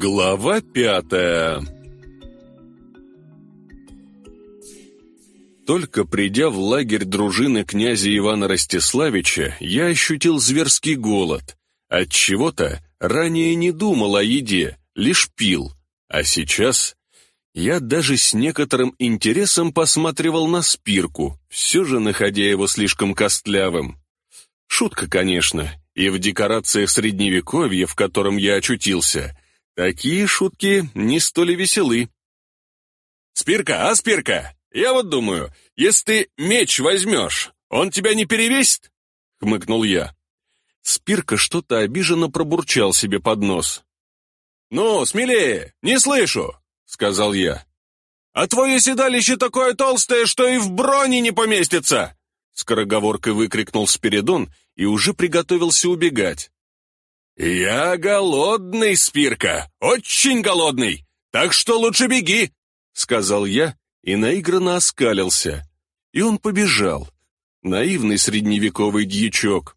Глава пятая Только придя в лагерь дружины князя Ивана Ростиславича, я ощутил зверский голод. От чего то ранее не думал о еде, лишь пил. А сейчас я даже с некоторым интересом посматривал на спирку, все же находя его слишком костлявым. Шутка, конечно, и в декорациях Средневековья, в котором я очутился, такие шутки не столь веселы. «Спирка, а, Спирка, я вот думаю, если ты меч возьмешь, он тебя не перевесит?» — хмыкнул я. Спирка что-то обиженно пробурчал себе под нос. «Ну, смелее, не слышу!» — сказал я. «А твое седалище такое толстое, что и в броне не поместится!» Скороговоркой выкрикнул Спиридон и уже приготовился убегать. «Я голодный, Спирка, очень голодный, так что лучше беги!» Сказал я и наигранно оскалился. И он побежал, наивный средневековый дьячок.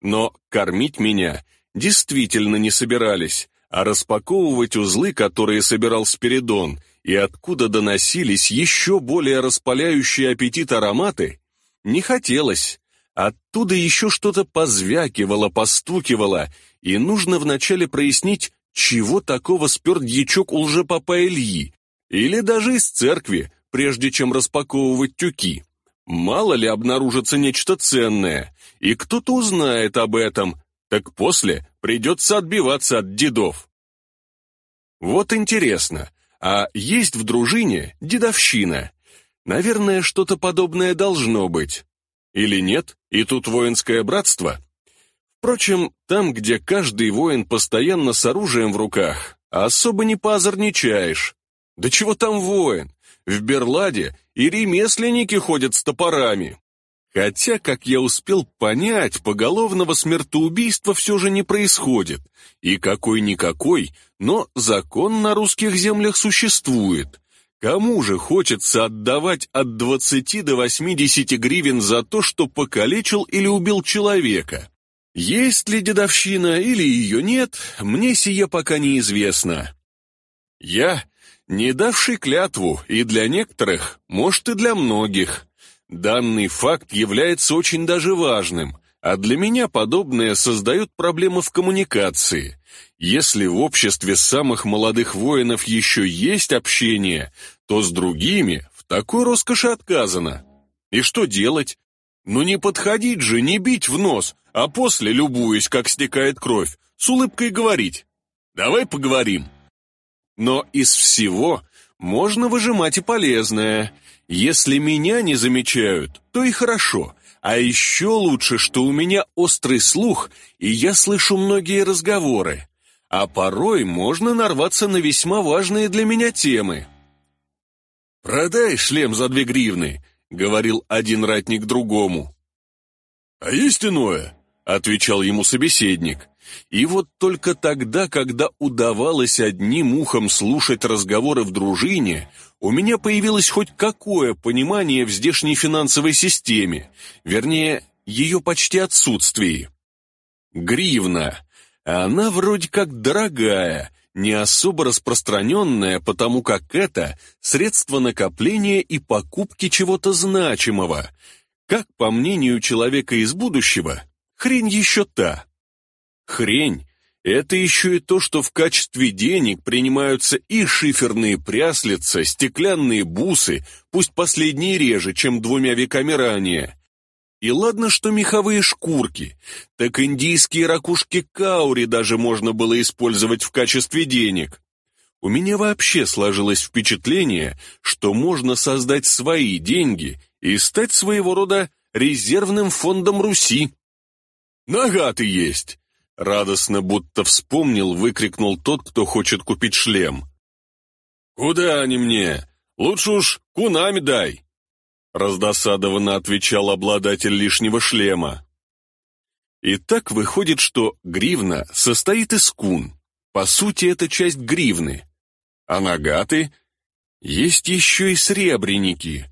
Но кормить меня действительно не собирались, а распаковывать узлы, которые собирал Спиридон, и откуда доносились еще более распаляющие аппетит ароматы, не хотелось. Оттуда еще что-то позвякивало, постукивало, и нужно вначале прояснить, чего такого спер дьячок у лжепапа Ильи, или даже из церкви, прежде чем распаковывать тюки. Мало ли обнаружится нечто ценное, и кто-то узнает об этом, так после придется отбиваться от дедов. Вот интересно, а есть в дружине дедовщина? Наверное, что-то подобное должно быть. Или нет, и тут воинское братство? Впрочем, там, где каждый воин постоянно с оружием в руках, особо не позорничаешь. Да чего там воин? В Берладе и ремесленники ходят с топорами. Хотя, как я успел понять, поголовного смертоубийства все же не происходит. И какой-никакой, но закон на русских землях существует. Кому же хочется отдавать от 20 до 80 гривен за то, что покалечил или убил человека? Есть ли дедовщина или ее нет, мне сие пока неизвестно. Я, не давший клятву, и для некоторых, может и для многих, Данный факт является очень даже важным, а для меня подобное создает проблемы в коммуникации. Если в обществе самых молодых воинов еще есть общение, то с другими в такой роскоши отказано. И что делать? Ну не подходить же, не бить в нос, а после, любуясь, как стекает кровь, с улыбкой говорить «давай поговорим». Но из всего можно выжимать и полезное – если меня не замечают, то и хорошо. А еще лучше, что у меня острый слух, и я слышу многие разговоры. А порой можно нарваться на весьма важные для меня темы. «Продай шлем за две гривны», — говорил один ратник другому. «А есть иное?» — отвечал ему собеседник. И вот только тогда, когда удавалось одним ухом слушать разговоры в дружине, у меня появилось хоть какое понимание в здешней финансовой системе, вернее, ее почти отсутствии. Гривна. Она вроде как дорогая, не особо распространенная, потому как это средство накопления и покупки чего-то значимого. Как, по мнению человека из будущего, хрень еще та. Хрень – это еще и то, что в качестве денег принимаются и шиферные пряслица, стеклянные бусы, пусть последние реже, чем двумя веками ранее. И ладно, что меховые шкурки, так индийские ракушки каури даже можно было использовать в качестве денег. У меня вообще сложилось впечатление, что можно создать свои деньги и стать своего рода резервным фондом Руси. Нога ты есть! Радостно, будто вспомнил, выкрикнул тот, кто хочет купить шлем. «Куда они мне? Лучше уж кунами дай!» Раздосадованно отвечал обладатель лишнего шлема. И так выходит, что гривна состоит из кун. По сути, это часть гривны. А нагаты? Есть еще и сребреники.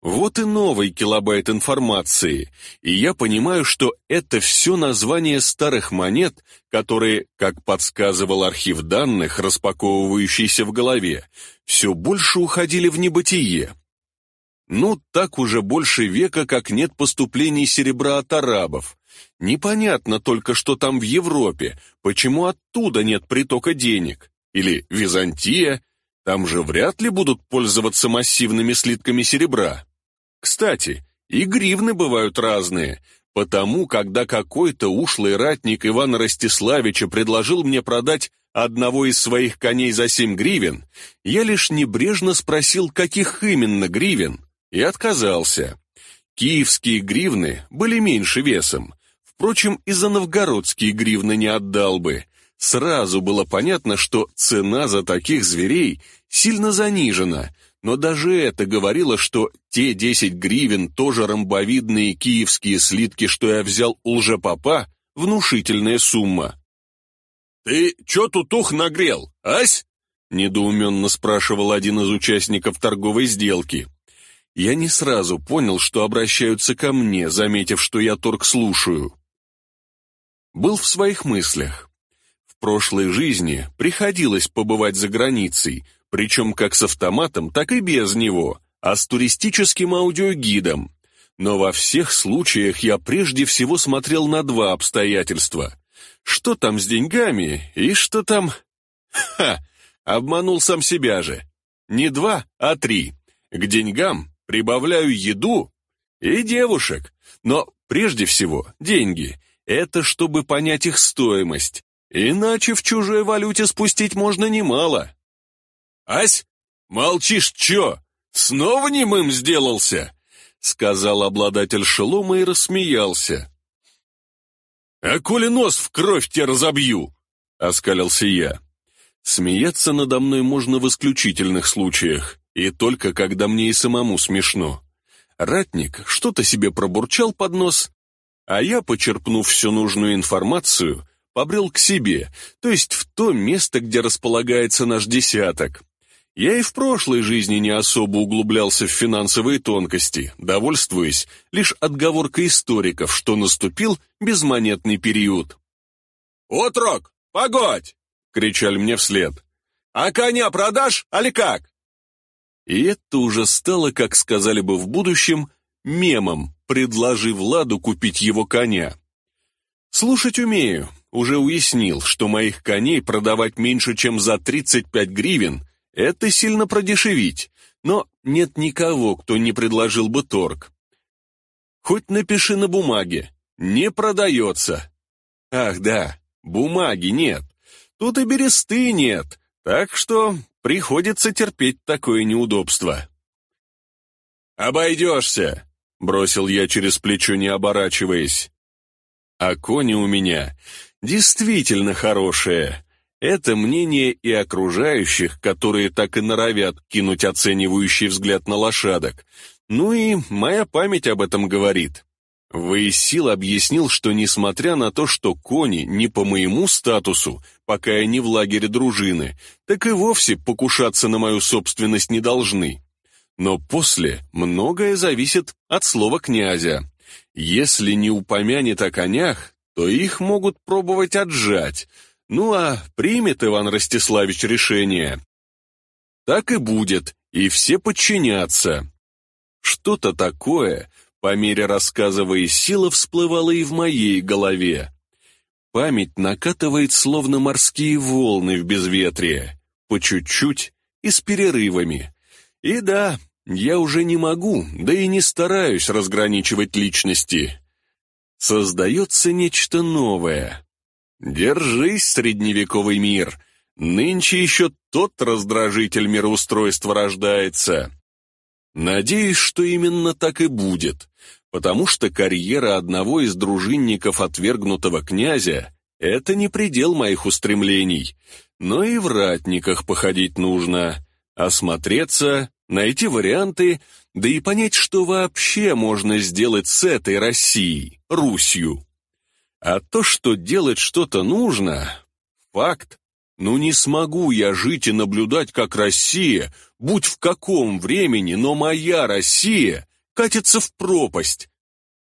Вот и новый килобайт информации, и я понимаю, что это все название старых монет, которые, как подсказывал архив данных, распаковывающийся в голове, все больше уходили в небытие. Ну, так уже больше века, как нет поступлений серебра от арабов. Непонятно только, что там в Европе, почему оттуда нет притока денег. Или Византия, там же вряд ли будут пользоваться массивными слитками серебра. Кстати, и гривны бывают разные, потому когда какой-то ушлый ратник Ивана Ростиславича предложил мне продать одного из своих коней за семь гривен, я лишь небрежно спросил, каких именно гривен, и отказался. Киевские гривны были меньше весом. Впрочем, и за новгородские гривны не отдал бы. Сразу было понятно, что цена за таких зверей сильно занижена, но даже это говорило, что те 10 гривен, тоже ромбовидные киевские слитки, что я взял у лжепапа, внушительная сумма. «Ты чё тут ух нагрел, ась?» — недоуменно спрашивал один из участников торговой сделки. Я не сразу понял, что обращаются ко мне, заметив, что я торг слушаю. Был в своих мыслях. В прошлой жизни приходилось побывать за границей — причем как с автоматом, так и без него, а с туристическим аудиогидом. Но во всех случаях я прежде всего смотрел на два обстоятельства. Что там с деньгами и что там... Ха! Обманул сам себя же. Не два, а три. К деньгам прибавляю еду и девушек. Но прежде всего деньги. Это чтобы понять их стоимость. Иначе в чужой валюте спустить можно немало. «Ась, молчишь чё? Снова немым сделался?» — сказал обладатель шелома и рассмеялся. «А коли нос в кровь тебе разобью!» — оскалился я. Смеяться надо мной можно в исключительных случаях, и только когда мне и самому смешно. Ратник что-то себе пробурчал под нос, а я, почерпнув всю нужную информацию, побрел к себе, то есть в то место, где располагается наш десяток. Я и в прошлой жизни не особо углублялся в финансовые тонкости, довольствуясь лишь отговоркой историков, что наступил безмонетный период. «Отрок, погодь!» — кричали мне вслед. «А коня продашь, али как?» И это уже стало, как сказали бы в будущем, мемом, предложив Владу купить его коня. Слушать умею, уже уяснил, что моих коней продавать меньше, чем за 35 гривен это сильно продешевить, но нет никого, кто не предложил бы торг. Хоть напиши на бумаге, не продается. Ах да, бумаги нет, тут и бересты нет, так что приходится терпеть такое неудобство. «Обойдешься», — бросил я через плечо, не оборачиваясь. А кони у меня действительно хорошие. Это мнение и окружающих, которые так и норовят кинуть оценивающий взгляд на лошадок. Ну и моя память об этом говорит. Воисил объяснил, что несмотря на то, что кони не по моему статусу, пока я не в лагере дружины, так и вовсе покушаться на мою собственность не должны. Но после многое зависит от слова князя. Если не упомянет о конях, то их могут пробовать отжать, ну а примет Иван Ростиславич решение. Так и будет, и все подчинятся. Что-то такое, по мере рассказывая сила, всплывало и в моей голове. Память накатывает словно морские волны в безветрие, по чуть-чуть и с перерывами. И да, я уже не могу, да и не стараюсь разграничивать личности. Создается нечто новое, Держись, средневековый мир. Нынче еще тот раздражитель мироустройства рождается. Надеюсь, что именно так и будет, потому что карьера одного из дружинников отвергнутого князя — это не предел моих устремлений, но и в ратниках походить нужно, осмотреться, найти варианты, да и понять, что вообще можно сделать с этой Россией, Русью. А то, что делать что-то нужно — факт. Ну не смогу я жить и наблюдать, как Россия, будь в каком времени, но моя Россия, катится в пропасть.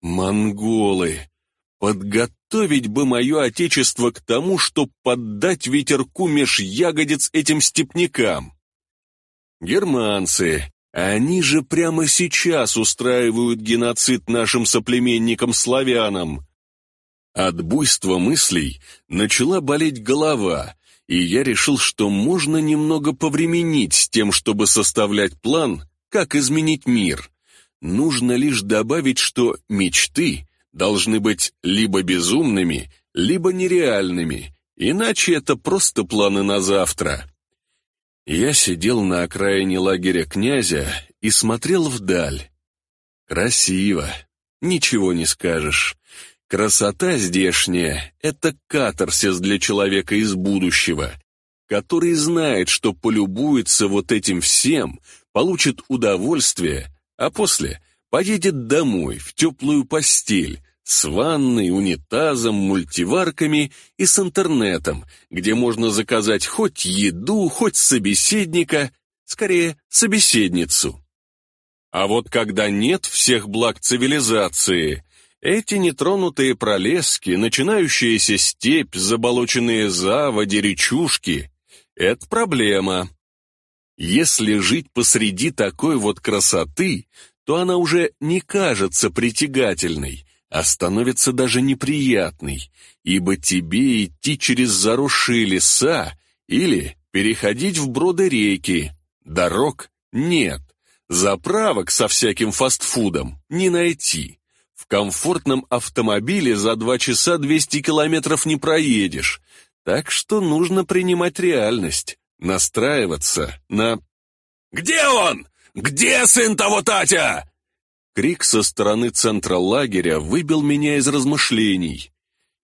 Монголы! Подготовить бы мое отечество к тому, чтоб поддать ветерку меж ягодиц этим степнякам. Германцы, они же прямо сейчас устраивают геноцид нашим соплеменникам-славянам. От буйства мыслей начала болеть голова, и я решил, что можно немного повременить с тем, чтобы составлять план, как изменить мир. Нужно лишь добавить, что мечты должны быть либо безумными, либо нереальными, иначе это просто планы на завтра. Я сидел на окраине лагеря князя и смотрел вдаль. Красиво, ничего не скажешь. Красота здешняя — это катарсис для человека из будущего, который знает, что полюбуется вот этим всем, получит удовольствие, а после поедет домой в теплую постель, с ванной, унитазом, мультиварками и с интернетом, где можно заказать хоть еду, хоть собеседника, скорее, собеседницу. А вот когда нет всех благ цивилизации, эти нетронутые пролески, начинающаяся степь, заболоченные заводи, речушки — это проблема. Если жить посреди такой вот красоты, то она уже не кажется притягательной, а становится даже неприятной, ибо тебе идти через заросшие леса или переходить в броды реки. Дорог нет, заправок со всяким фастфудом не найти. В комфортном автомобиле за два часа 200 километров не проедешь, так что нужно принимать реальность, настраиваться на... «Где он? Где сын того Татя?» Крик со стороны центра лагеря выбил меня из размышлений.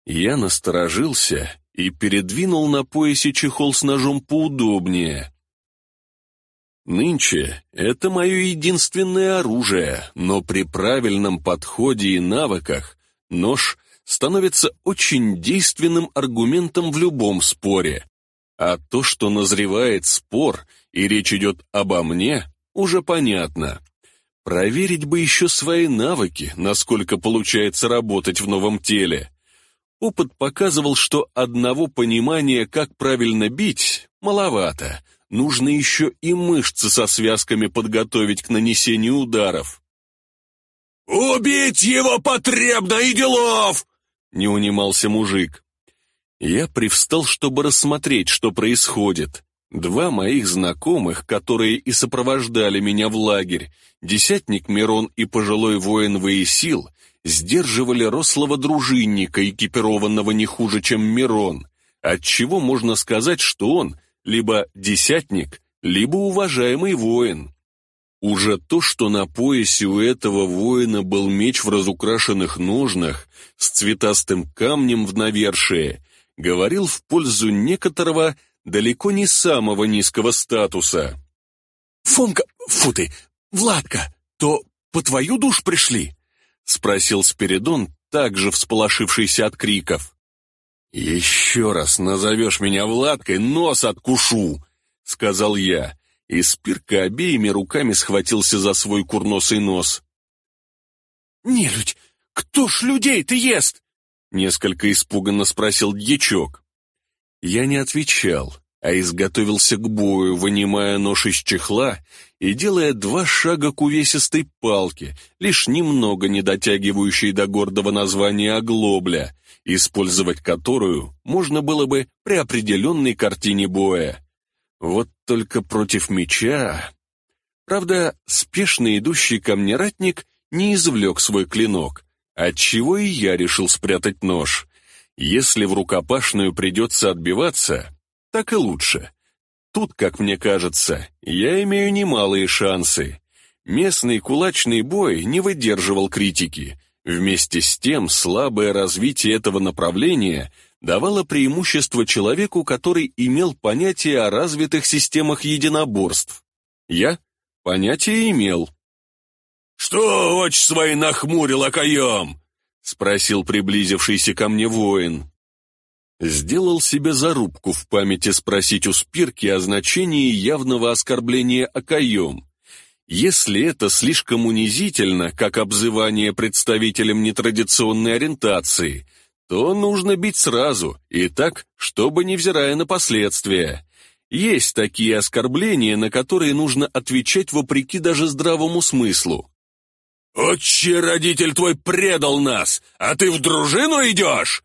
Я насторожился и передвинул на поясе чехол с ножом поудобнее. Нынче это мое единственное оружие, но при правильном подходе и навыках нож становится очень действенным аргументом в любом споре. А то, что назревает спор, и речь идет обо мне, уже понятно. Проверить бы еще свои навыки, насколько получается работать в новом теле. Опыт показывал, что одного понимания, как правильно бить, маловато. Нужно еще и мышцы со связками подготовить к нанесению ударов. «Убить его потребно, и делов!» — не унимался мужик. Я привстал, чтобы рассмотреть, что происходит. Два моих знакомых, которые и сопровождали меня в лагерь, десятник Мирон и пожилой воин Воесил, сдерживали рослого дружинника, экипированного не хуже, чем Мирон, отчего можно сказать, что он либо десятник, либо уважаемый воин. Уже то, что на поясе у этого воина был меч в разукрашенных ножнах с цветастым камнем в навершие, говорил в пользу некоторого далеко не самого низкого статуса. «Фомка, фу ты, Владка, то по твою душ пришли?» — спросил Спиридон, также всполошившийся от криков. «Еще раз назовешь меня Владкой, нос откушу!» — сказал я, и Спирка обеими руками схватился за свой курносый нос. «Нелюдь, кто ж людей-то ест?» — несколько испуганно спросил дьячок. Я не отвечал, а изготовился к бою, вынимая нож из чехла и делая два шага к увесистой палке, лишь немного не дотягивающей до гордого названия оглобля, использовать которую можно было бы при определенной картине боя. Вот только против меча... Правда, спешно идущий ко мне ратник не извлек свой клинок, отчего и я решил спрятать нож. Если в рукопашную придется отбиваться, так и лучше. Тут, как мне кажется, я имею немалые шансы. Местный кулачный бой не выдерживал критики. Вместе с тем, слабое развитие этого направления давало преимущество человеку, который имел понятие о развитых системах единоборств. Я понятие имел. «Что очи свои нахмурил окоем?» — спросил приблизившийся ко мне воин. Сделал себе зарубку в памяти спросить у Спирки о значении явного оскорбления окоем. Если это слишком унизительно, как обзывание представителям нетрадиционной ориентации, то нужно бить сразу, и так, чтобы невзирая на последствия. Есть такие оскорбления, на которые нужно отвечать вопреки даже здравому смыслу. «Отче, родитель твой предал нас, а ты в дружину идешь?»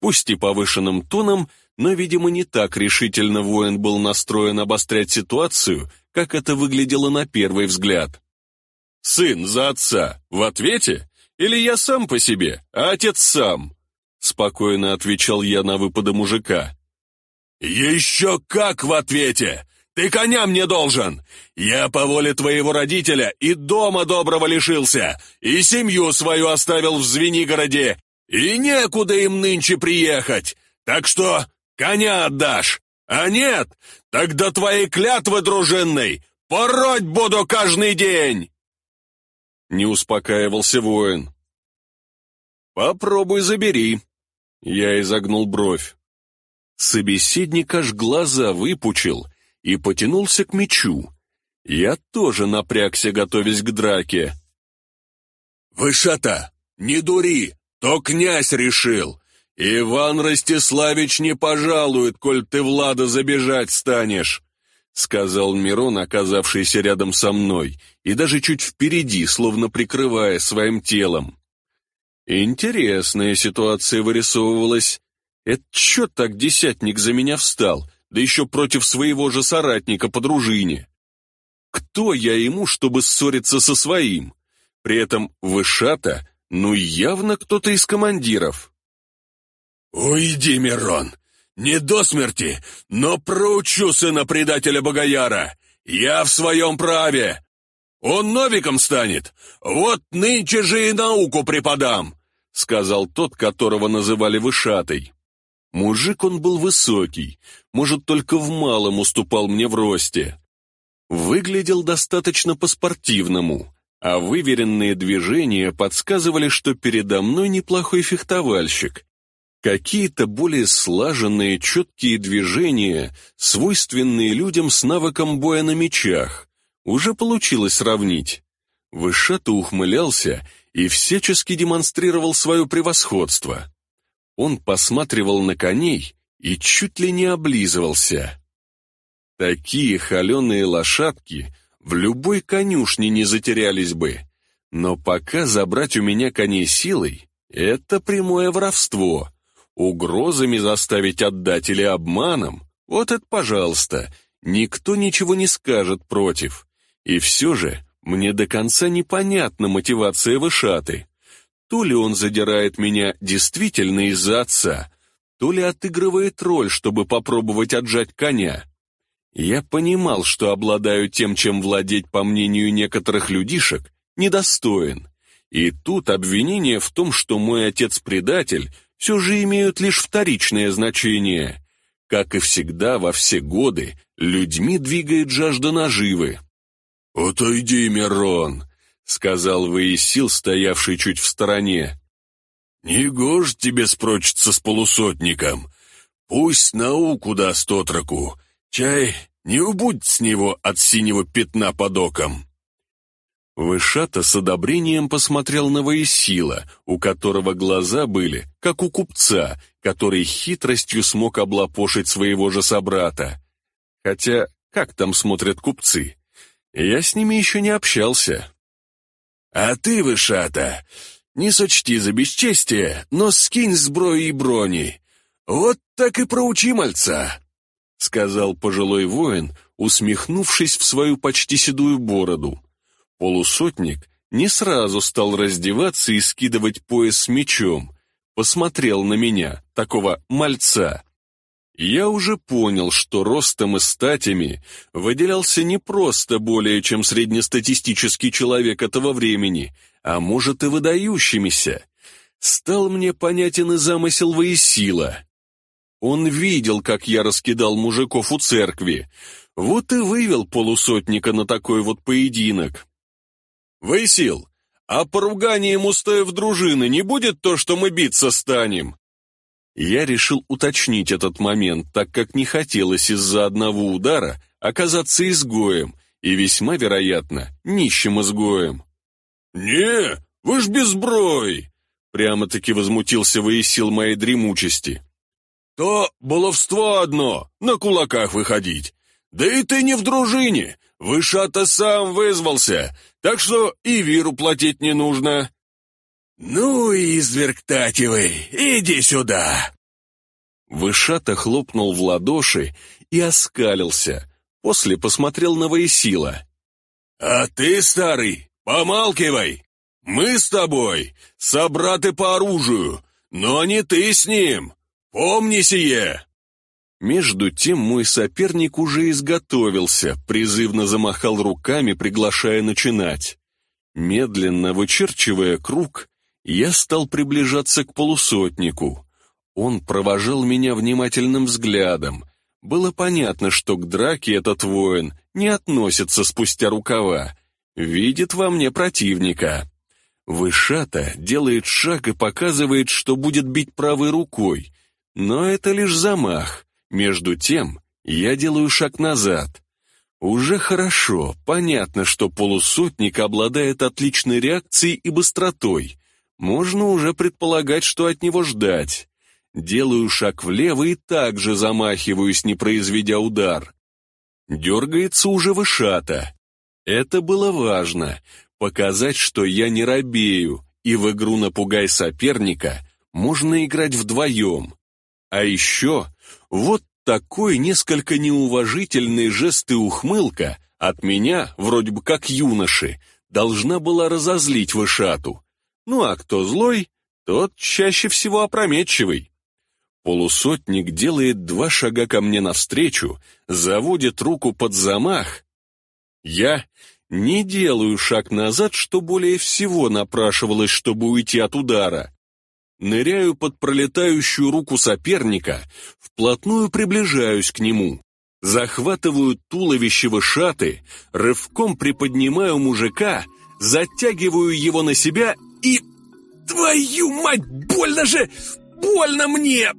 Пусть и повышенным тоном, но, видимо, не так решительно воин был настроен обострять ситуацию, как это выглядело на первый взгляд. «Сын за отца в ответе? Или я сам по себе, а отец сам?» Спокойно отвечал я на выпады мужика. «Еще как в ответе! Ты коня мне должен! Я по воле твоего родителя и дома доброго лишился, и семью свою оставил в Звенигороде, и некуда им нынче приехать, так что коня отдашь, а нет, тогда твои клятвы дружинной пороть буду каждый день!» Не успокаивался воин. «Попробуй забери», — я изогнул бровь. Собеседник аж глаза выпучил и потянулся к мечу. Я тоже напрягся, готовясь к драке. «Вышата, не дури, то князь решил. Иван Ростиславич не пожалует, коль ты Влада забежать станешь», сказал Мирон, оказавшийся рядом со мной, и даже чуть впереди, словно прикрывая своим телом. Интересная ситуация вырисовывалась. Это чё так десятник за меня встал, да еще против своего же соратника по дружине? Кто я ему, чтобы ссориться со своим? При этом Вышата, ну явно кто-то из командиров. «Уйди, Мирон! Не до смерти, но проучу сына предателя Богояра! Я в своем праве! Он новиком станет! Вот нынче же и науку преподам!» сказал тот, которого называли Вышатой. Мужик он был высокий, может, только в малом уступал мне в росте. Выглядел достаточно по-спортивному, а выверенные движения подсказывали, что передо мной неплохой фехтовальщик. Какие-то более слаженные, четкие движения, свойственные людям с навыком боя на мечах, уже получилось сравнить. Вышато ухмылялся и всячески демонстрировал свое превосходство. Он посматривал на коней и чуть ли не облизывался. Такие холеные лошадки в любой конюшне не затерялись бы, но пока забрать у меня коней силой — это прямое воровство. Угрозами заставить отдать или обманом — вот это пожалуйста, никто ничего не скажет против. И все же мне до конца непонятна мотивация Вышаты. То ли он задирает меня действительно из-за отца, то ли отыгрывает роль, чтобы попробовать отжать коня. Я понимал, что обладаю тем, чем владеть, по мнению некоторых людишек, недостоин. И тут обвинения в том, что мой отец предатель, все же имеют лишь вторичное значение. Как и всегда во все годы, людьми двигает жажда наживы. «Отойди, Мирон!» — сказал Воисил, стоявший чуть в стороне. «Не гож тебе спрочиться с полусотником. Пусть науку даст отроку. Чай, не убудь с него от синего пятна под оком». Вышата с одобрением посмотрел на Воисила, у которого глаза были, как у купца, который хитростью смог облапошить своего же собрата. Хотя, как там смотрят купцы? Я с ними еще не общался. «А ты, Вышата, не сочти за бесчестие, но скинь сброи и брони. Вот так и проучи мальца», — сказал пожилой воин, усмехнувшись в свою почти седую бороду. Полусотник не сразу стал раздеваться и скидывать пояс с мечом, посмотрел на меня, такого мальца. Я уже понял, что ростом и статями выделялся не просто более чем среднестатистический человек этого времени, а может и выдающимися. Стал мне понятен и замысел Воисила. Он видел, как я раскидал мужиков у церкви, вот и вывел полусотника на такой вот поединок. «Воисил, а поруганием устоев дружины не будет то, что мы биться станем?» Я решил уточнить этот момент, так как не хотелось из-за одного удара оказаться изгоем, и весьма вероятно нищим изгоем. «Не, вы ж без безброй!» Прямо-таки возмутился Воисил моей дремучести. «То баловство одно, на кулаках выходить. Да и ты не в дружине, Выша-то сам вызвался, так что и виру платить не нужно». «Ну, изверг Татевый, иди сюда!» Вышата хлопнул в ладоши и оскалился, после посмотрел на Воисила. «А ты, старый, помалкивай! Мы с тобой собраты по оружию, но не ты с ним! Помни сие!» Между тем мой соперник уже изготовился, призывно замахал руками, приглашая начинать. Медленно вычерчивая круг, я стал приближаться к полусотнику. Он провожал меня внимательным взглядом. Было понятно, что к драке этот воин не относится спустя рукава, видит во мне противника. Вышата делает шаг и показывает, что будет бить правой рукой, но это лишь замах. Между тем я делаю шаг назад. Уже хорошо, понятно, что полусотник обладает отличной реакцией и быстротой. Можно уже предполагать, что от него ждать. Делаю шаг влево и также замахиваюсь, не произведя удар. Дергается уже вышата. Это было важно. Показать, что я не робею, и в игру напугай соперника можно играть вдвоем. А еще вот такой несколько неуважительный жест и ухмылка от меня, вроде бы как юноши, должна была разозлить вышату. Ну а кто злой, тот чаще всего опрометчивый. Полусотник делает два шага ко мне навстречу, заводит руку под замах. Я не делаю шаг назад, что более всего напрашивалось, чтобы уйти от удара. Ныряю под пролетающую руку соперника, вплотную приближаюсь к нему. Захватываю туловище вышаты, рывком приподнимаю мужика, затягиваю его на себя и... Твою мать, больно же! Больно мне!